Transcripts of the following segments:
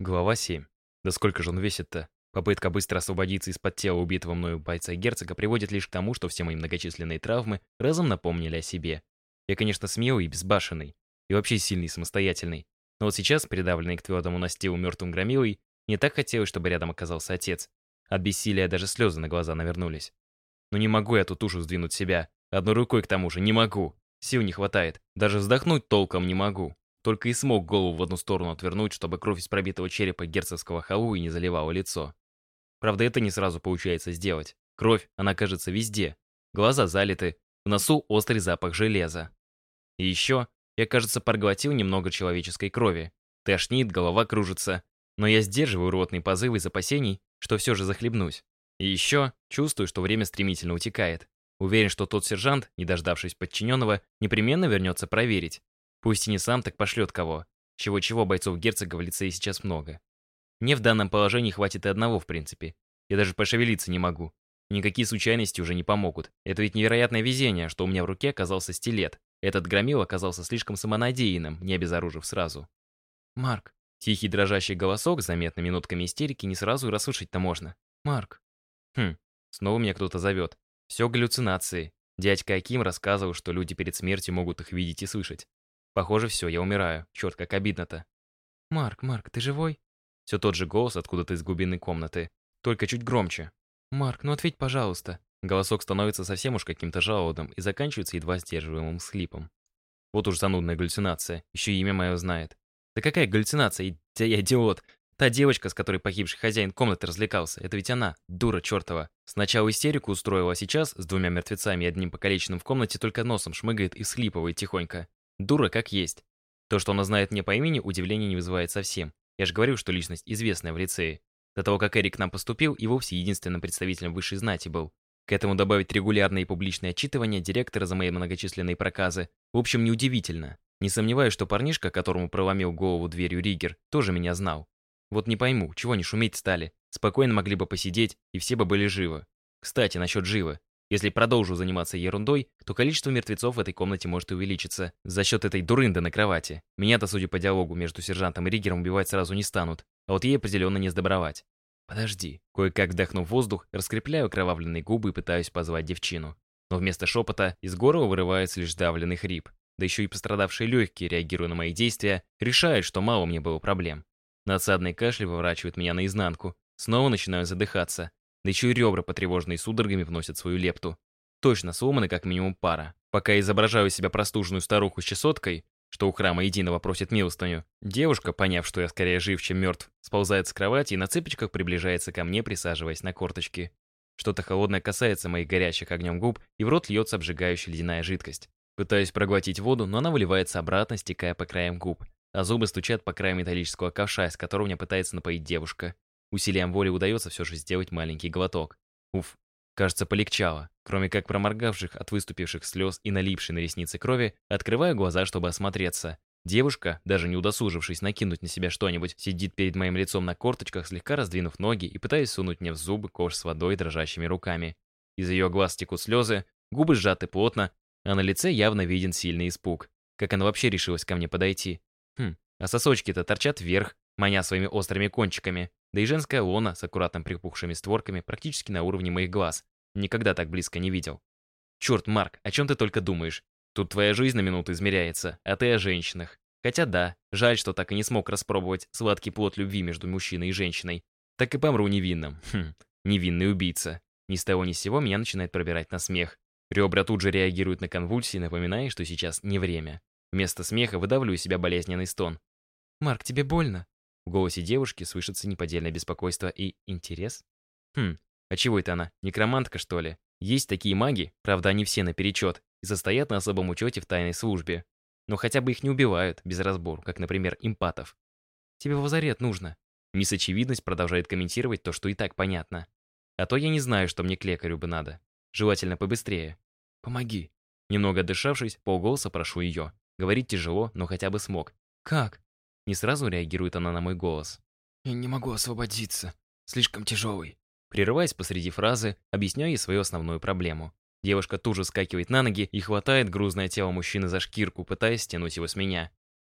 Глава 7. Да сколько же он весит-то? Попытка быстро освободиться из-под тела убитого мною бойца герцога приводит лишь к тому, что все мои многочисленные травмы разом напомнили о себе. Я, конечно, смелый и безбашенный, и вообще сильный и самостоятельный. Но вот сейчас, придавленный к твердому настилу мертвым громилой, не так хотелось, чтобы рядом оказался отец. От бессилия даже слезы на глаза навернулись. Но не могу я тут тушу сдвинуть себя. Одной рукой к тому же не могу. Сил не хватает. Даже вздохнуть толком не могу. Только и смог голову в одну сторону отвернуть, чтобы кровь из пробитого черепа герцогского халуи не заливала лицо. Правда, это не сразу получается сделать. Кровь, она кажется везде. Глаза залиты, в носу острый запах железа. И еще, я, кажется, проглотил немного человеческой крови. Тошнит, голова кружится. Но я сдерживаю ротные позывы из опасений, что все же захлебнусь. И еще чувствую, что время стремительно утекает. Уверен, что тот сержант, не дождавшись подчиненного, непременно вернется проверить, Пусть и не сам, так пошлет кого. Чего-чего бойцов герцога в лицее сейчас много. Мне в данном положении хватит и одного, в принципе. Я даже пошевелиться не могу. Никакие случайности уже не помогут. Это ведь невероятное везение, что у меня в руке оказался стилет. Этот громил оказался слишком самонадеянным, не обезоружив сразу. «Марк». Тихий дрожащий голосок заметными нотками истерики не сразу и расслышать-то можно. «Марк». Хм, снова меня кто-то зовет. Все галлюцинации. Дядька Аким рассказывал, что люди перед смертью могут их видеть и слышать. Похоже, все, я умираю. Черт, как обидно-то. «Марк, Марк, ты живой?» Все тот же голос откуда-то из глубины комнаты, только чуть громче. «Марк, ну ответь, пожалуйста». Голосок становится совсем уж каким-то жалобным и заканчивается едва сдерживаемым схлипом. Вот уж занудная галлюцинация, еще имя мое знает. Да какая галлюцинация, я идиот. Та девочка, с которой погибший хозяин комнаты развлекался, это ведь она, дура чертова. Сначала истерику устроила, а сейчас, с двумя мертвецами и одним покалеченным в комнате, только носом шмыгает и схлипывает тихонько. Дура как есть. То, что она знает мне по имени, удивления не вызывает совсем. Я же говорю, что личность известная в лицее. До того, как Эрик к нам поступил, и вовсе единственным представителем высшей знати был. К этому добавить регулярные публичные отчитывания директора за мои многочисленные проказы. В общем, неудивительно. Не сомневаюсь, что парнишка, которому проломил голову дверью Ригер, тоже меня знал. Вот не пойму, чего не шуметь стали. Спокойно могли бы посидеть, и все бы были живы. Кстати, насчет живы. Если продолжу заниматься ерундой, то количество мертвецов в этой комнате может увеличиться за счет этой дурынды на кровати. Меня-то, судя по диалогу между сержантом и Ригером, убивать сразу не станут, а вот ей определенно не сдобровать. Подожди. Кое-как вдохнув воздух, раскрепляю кровавленные губы и пытаюсь позвать девчину. Но вместо шепота из горла вырывается лишь давленный хрип. Да еще и пострадавшие легкие, реагируя на мои действия, решают, что мало мне было проблем. Надсадный кашель выворачивает меня наизнанку. Снова начинаю задыхаться. Да еще и ребра, потревоженные судорогами, вносят свою лепту. Точно сломаны как минимум пара. Пока изображаю себя простуженную старуху с чесоткой, что у храма единого просит милостыню, девушка, поняв, что я скорее жив, чем мертв, сползает с кровати и на цыпочках приближается ко мне, присаживаясь на корточки. Что-то холодное касается моих горящих огнем губ, и в рот льется обжигающая ледяная жидкость. Пытаюсь проглотить воду, но она выливается обратно, стекая по краям губ, а зубы стучат по краю металлического ковша, из которого меня пытается напоить девушка. Усилием воли удается все же сделать маленький глоток. Уф, кажется, полегчало. Кроме как проморгавших от выступивших слез и налипшей на ресницы крови, открываю глаза, чтобы осмотреться. Девушка, даже не удосужившись накинуть на себя что-нибудь, сидит перед моим лицом на корточках, слегка раздвинув ноги и пытаясь сунуть мне в зубы кош с водой дрожащими руками. Из ее глаз текут слезы, губы сжаты плотно, а на лице явно виден сильный испуг. Как она вообще решилась ко мне подойти? Хм, а сосочки-то торчат вверх, маня своими острыми кончиками. Да и женская лона с аккуратно припухшими створками практически на уровне моих глаз. Никогда так близко не видел. Черт, Марк, о чем ты только думаешь? Тут твоя жизнь на минуту измеряется, а ты о женщинах. Хотя да, жаль, что так и не смог распробовать сладкий плод любви между мужчиной и женщиной. Так и помру невинным. Хм, невинный убийца. Ни с того ни с сего меня начинает пробирать на смех. Ребра тут же реагируют на конвульсии, напоминая, что сейчас не время. Вместо смеха выдавлю из себя болезненный стон. «Марк, тебе больно?» В голосе девушки слышится неподдельное беспокойство и интерес. Хм, а чего это она? Некромантка, что ли? Есть такие маги, правда, они все наперечет, и состоят на особом учете в тайной службе. Но хотя бы их не убивают без разбору, как, например, импатов. Тебе в лазарет нужно. Мисс Очевидность продолжает комментировать то, что и так понятно. А то я не знаю, что мне к лекарю бы надо. Желательно побыстрее. Помоги. Немного дышавшись, полголоса прошу ее. Говорить тяжело, но хотя бы смог. Как? Не сразу реагирует она на мой голос. «Я не могу освободиться. Слишком тяжелый». Прерываясь посреди фразы, объясняю ей свою основную проблему. Девушка тут же скакивает на ноги и хватает грузное тело мужчины за шкирку, пытаясь стянуть его с меня.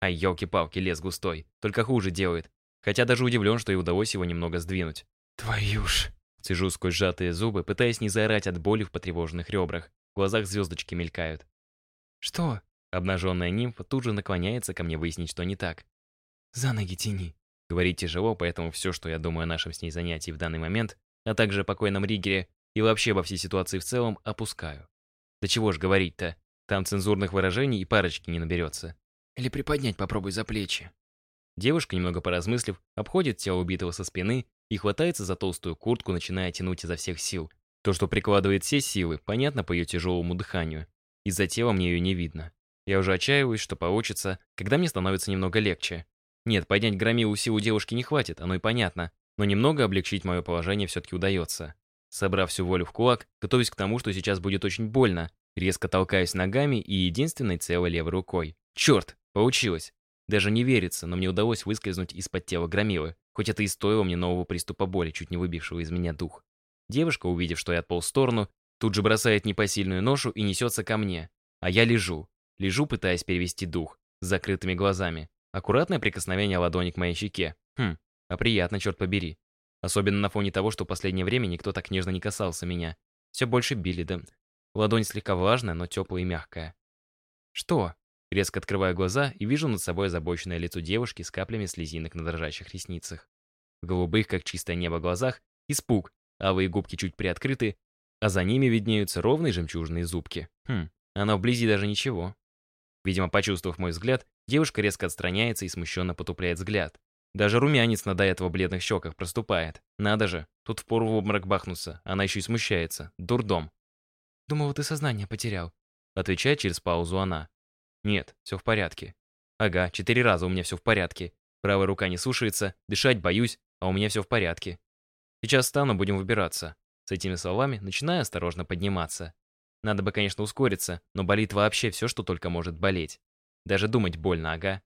Ай, елки-палки, лес густой. Только хуже делает. Хотя даже удивлен, что и удалось его немного сдвинуть. Твою ж. Сижу сквозь сжатые зубы, пытаясь не заорать от боли в потревоженных ребрах. В глазах звездочки мелькают. Что? Обнаженная нимфа тут же наклоняется ко мне выяснить, что не так. За ноги тяни. Говорить тяжело, поэтому все, что я думаю о нашем с ней занятии в данный момент, а также о покойном Ригере и вообще обо всей ситуации в целом, опускаю. Да чего ж говорить-то? Там цензурных выражений и парочки не наберется. Или приподнять попробуй за плечи. Девушка, немного поразмыслив, обходит тело убитого со спины и хватается за толстую куртку, начиная тянуть изо всех сил. То, что прикладывает все силы, понятно по ее тяжелому дыханию. Из-за тела мне ее не видно. Я уже отчаиваюсь, что получится, когда мне становится немного легче. Нет, поднять громилу силу девушки не хватит, оно и понятно. Но немного облегчить мое положение все-таки удается. Собрав всю волю в кулак, готовясь к тому, что сейчас будет очень больно, резко толкаюсь ногами и единственной целой левой рукой. Черт, получилось. Даже не верится, но мне удалось выскользнуть из-под тела громилы, хоть это и стоило мне нового приступа боли, чуть не выбившего из меня дух. Девушка, увидев, что я отполз в сторону, тут же бросает непосильную ношу и несется ко мне. А я лежу. Лежу, пытаясь перевести дух, с закрытыми глазами. Аккуратное прикосновение ладони к моей щеке. Хм, а приятно, черт побери. Особенно на фоне того, что в последнее время никто так нежно не касался меня. Все больше били. Ладонь слегка влажная, но теплая и мягкая. «Что?» Резко открываю глаза и вижу над собой озабоченное лицо девушки с каплями слезинок на дрожащих ресницах. В голубых, как чистое небо, глазах испуг, алые губки чуть приоткрыты, а за ними виднеются ровные жемчужные зубки. Хм, она вблизи даже ничего. Видимо, почувствовав мой взгляд, девушка резко отстраняется и смущенно потупляет взгляд. Даже румянец на до этого бледных щеках проступает. Надо же, тут впору в обморок бахнуться, она еще и смущается. Дурдом. Думала, ты сознание потерял. Отвечает через паузу она. Нет, все в порядке. Ага, четыре раза у меня все в порядке. Правая рука не слушается, дышать боюсь, а у меня все в порядке. Сейчас встану, будем выбираться. С этими словами начинаю осторожно подниматься. Надо бы, конечно, ускориться, но болит вообще все, что только может болеть. Даже думать больно, ага.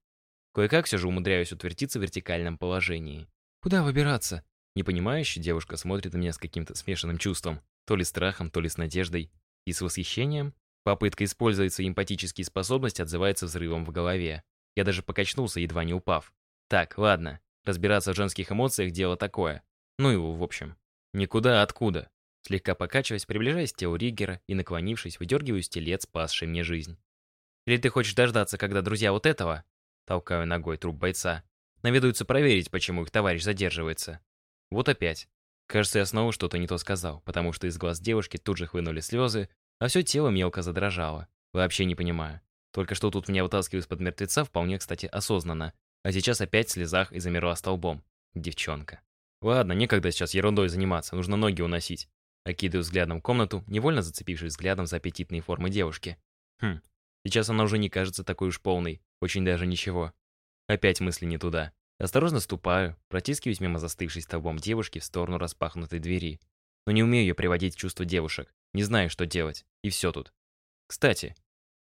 Кое-как все же умудряюсь утвердиться в вертикальном положении. Куда выбираться? Непонимающая девушка смотрит на меня с каким-то смешанным чувством. То ли страхом, то ли с надеждой. И с восхищением. Попытка использовать свои эмпатические способности отзывается взрывом в голове. Я даже покачнулся, едва не упав. Так, ладно. Разбираться в женских эмоциях – дело такое. Ну его, в общем. Никуда, откуда. Слегка покачиваясь, приближаясь к телу Риггера и, наклонившись, выдергиваю стилет, спасший мне жизнь. Или ты хочешь дождаться, когда друзья вот этого, Толкаю ногой труп бойца. Наведаются проверить, почему их товарищ задерживается. Вот опять. Кажется, я снова что-то не то сказал, потому что из глаз девушки тут же хлынули слезы, а все тело мелко задрожало. Вообще не понимаю. Только что тут меня вытаскивают из-под мертвеца вполне, кстати, осознанно. А сейчас опять в слезах и замерла столбом. Девчонка. Ладно, некогда сейчас ерундой заниматься, нужно ноги уносить. Окидываю взглядом комнату, невольно зацепившись взглядом за аппетитные формы девушки. Хм, сейчас она уже не кажется такой уж полной. Очень даже ничего. Опять мысли не туда. Осторожно ступаю, протискиваюсь мимо застывшей столбом девушки в сторону распахнутой двери. Но не умею ее приводить в чувство девушек. Не знаю, что делать. И все тут. Кстати,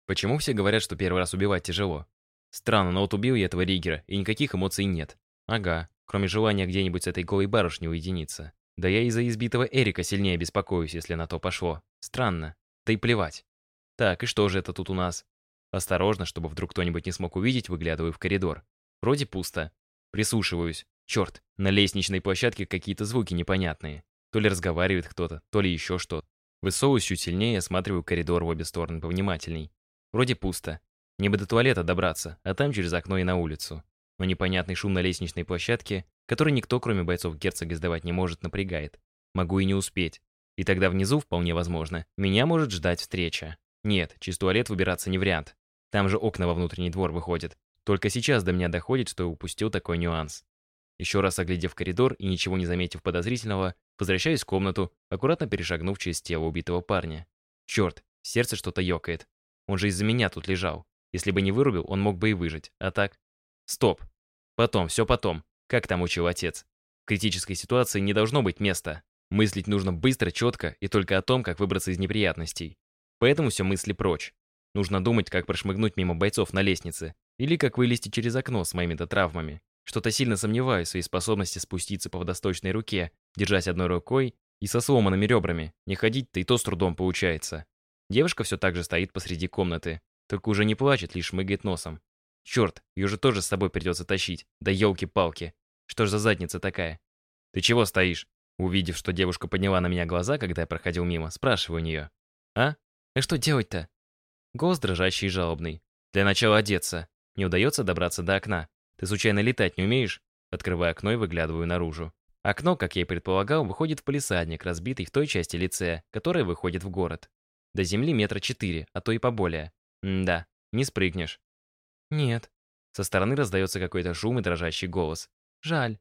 почему все говорят, что первый раз убивать тяжело? Странно, но вот убил я этого Ригера, и никаких эмоций нет. Ага, кроме желания где-нибудь с этой голой барышней уединиться. Да я из-за избитого Эрика сильнее беспокоюсь, если на то пошло. Странно. Да и плевать. Так, и что же это тут у нас? Осторожно, чтобы вдруг кто-нибудь не смог увидеть, выглядываю в коридор. Вроде пусто. Прислушиваюсь. Черт, на лестничной площадке какие-то звуки непонятные. То ли разговаривает кто-то, то ли еще что. Высовываюсь чуть сильнее, осматриваю коридор в обе стороны повнимательней. Вроде пусто. Не бы до туалета добраться, а там через окно и на улицу. Но непонятный шум на лестничной площадке, который никто, кроме бойцов герцога, издавать не может, напрягает. Могу и не успеть. И тогда внизу, вполне возможно, меня может ждать встреча. Нет, через туалет выбираться не вариант. Там же окна во внутренний двор выходят. Только сейчас до меня доходит, что упустил такой нюанс. Еще раз оглядев коридор и ничего не заметив подозрительного, возвращаюсь в комнату, аккуратно перешагнув через тело убитого парня. Черт, сердце что-то ёкает. Он же из-за меня тут лежал. Если бы не вырубил, он мог бы и выжить. А так? Стоп. Потом, все потом. Как там учил отец? В критической ситуации не должно быть места. Мыслить нужно быстро, четко и только о том, как выбраться из неприятностей. Поэтому все мысли прочь. Нужно думать, как прошмыгнуть мимо бойцов на лестнице. Или как вылезти через окно с моими-то травмами. Что-то сильно сомневаюсь в своей способности спуститься по водосточной руке, держась одной рукой и со сломанными ребрами. Не ходить-то и то с трудом получается. Девушка все так же стоит посреди комнаты. Только уже не плачет, лишь мыгает носом. Черт, ее же тоже с собой придется тащить. Да елки-палки. Что ж за задница такая? Ты чего стоишь? Увидев, что девушка подняла на меня глаза, когда я проходил мимо, спрашиваю у нее. А? А что делать-то? Голос дрожащий и жалобный. Для начала одеться. Не удается добраться до окна. Ты случайно летать не умеешь? Открываю окно и выглядываю наружу. Окно, как я и предполагал, выходит в полисадник, разбитый в той части лицея, которая выходит в город. До земли метра четыре, а то и поболее. М да, не спрыгнешь. Нет. Со стороны раздается какой-то шум и дрожащий голос. Жаль.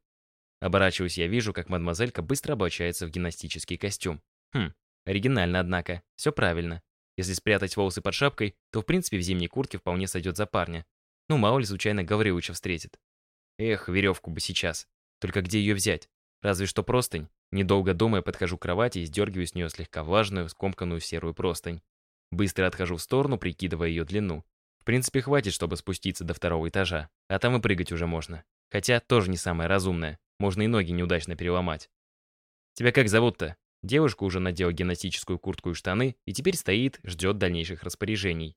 Оборачиваюсь, я вижу, как мадемуазелька быстро облачается в гимнастический костюм. Хм, оригинально, однако. Все правильно. Если спрятать волосы под шапкой, то в принципе в зимней куртке вполне сойдет за парня. Ну, мало ли случайно Гавриловича встретит. Эх, веревку бы сейчас. Только где ее взять? Разве что простынь. Недолго думая, подхожу к кровати и сдергиваю с нее слегка влажную, скомканную серую простынь. Быстро отхожу в сторону, прикидывая ее длину. В принципе, хватит, чтобы спуститься до второго этажа, а там и прыгать уже можно. Хотя тоже не самое разумное, можно и ноги неудачно переломать. Тебя как зовут-то? Девушка уже надела гимнастическую куртку и штаны и теперь стоит, ждет дальнейших распоряжений.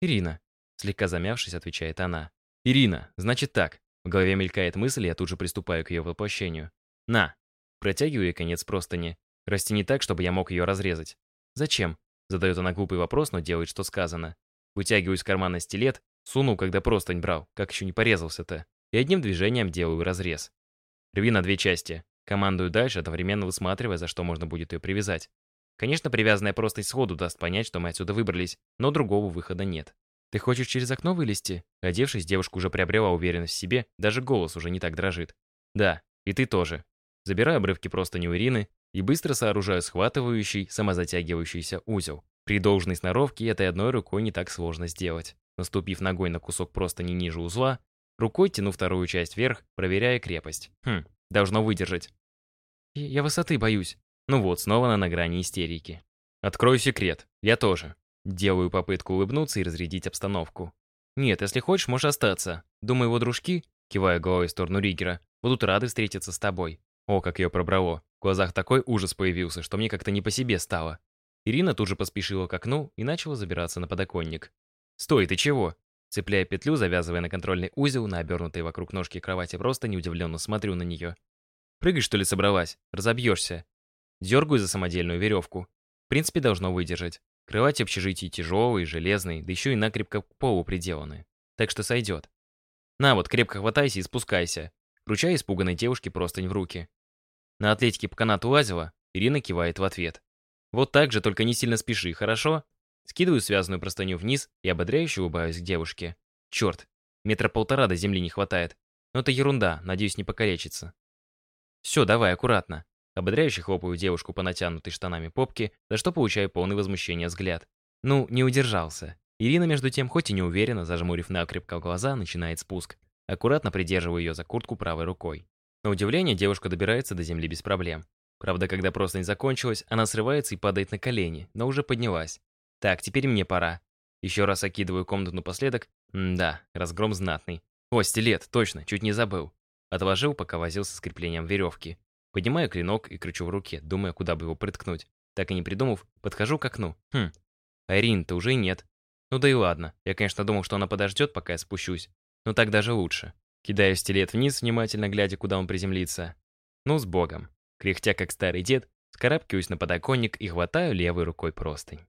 Ирина, слегка замявшись, отвечает она. Ирина, значит так. В голове мелькает мысль, я тут же приступаю к ее воплощению. На. Протягиваю ей конец простыни. Растяни так, чтобы я мог ее разрезать. Зачем? Задает она глупый вопрос, но делает, что сказано. Вытягиваю из кармана стилет, сунул, когда простынь брал, как еще не порезался-то, и одним движением делаю разрез. Рви на две части. Командую дальше, одновременно высматривая, за что можно будет ее привязать. Конечно, привязанная простынь сходу даст понять, что мы отсюда выбрались, но другого выхода нет. «Ты хочешь через окно вылезти?» Одевшись, девушка уже приобрела уверенность в себе, даже голос уже не так дрожит. «Да, и ты тоже». Забираю обрывки простыни у Ирины и быстро сооружаю схватывающий, самозатягивающийся узел. При должной сноровке этой одной рукой не так сложно сделать. Наступив ногой на кусок простыни ниже узла, рукой тяну вторую часть вверх, проверяя крепость. Хм, должно выдержать. Я высоты боюсь. Ну вот, снова на грани истерики. Открою секрет. Я тоже. Делаю попытку улыбнуться и разрядить обстановку. Нет, если хочешь, можешь остаться. Думаю, его дружки, кивая головой в сторону Ригера, будут рады встретиться с тобой. О, как ее пробрало. В глазах такой ужас появился, что мне как-то не по себе стало. Ирина тут же поспешила к окну и начала забираться на подоконник. «Стой, ты чего?» Цепляя петлю, завязывая на контрольный узел, на обернутой вокруг ножки кровати просто неудивленно смотрю на нее. «Прыгать, что ли, собралась? Разобьешься». Дергаю за самодельную веревку. В принципе, должно выдержать. Кровать общежития тяжелый, железный, да еще и накрепко к полу приделаны. Так что сойдет. На вот, крепко хватайся и спускайся. Вручая испуганной девушке простынь в руки. На атлетике по канату лазила, Ирина кивает в ответ. Вот так же, только не сильно спеши, хорошо? Скидываю связанную простыню вниз и ободряюще улыбаюсь к девушке. Черт, метра полтора до земли не хватает. Но это ерунда, надеюсь, не покалечится. Все, давай, аккуратно. Ободряюще хлопаю девушку по натянутой штанами попке, за что получаю полный возмущения взгляд. Ну, не удержался. Ирина, между тем, хоть и не уверенно, зажмурив накрепко глаза, начинает спуск. Аккуратно придерживаю ее за куртку правой рукой. На удивление, девушка добирается до земли без проблем. Правда, когда просто не закончилась, она срывается и падает на колени, но уже поднялась. Так, теперь мне пора. Еще раз окидываю комнату напоследок. М да, разгром знатный. О, стилет, точно, чуть не забыл. Отложил, пока возился с креплением веревки. Поднимаю клинок и кручу в руке, думая, куда бы его приткнуть. Так и не придумав, подхожу к окну. Хм, Айрин-то уже нет. Ну да и ладно. Я, конечно, думал, что она подождет, пока я спущусь. Но так даже лучше. Кидаю стилет вниз, внимательно глядя, куда он приземлится. Ну, с богом. Кряхтя, как старый дед, скарабкиваюсь на подоконник и хватаю левой рукой простынь.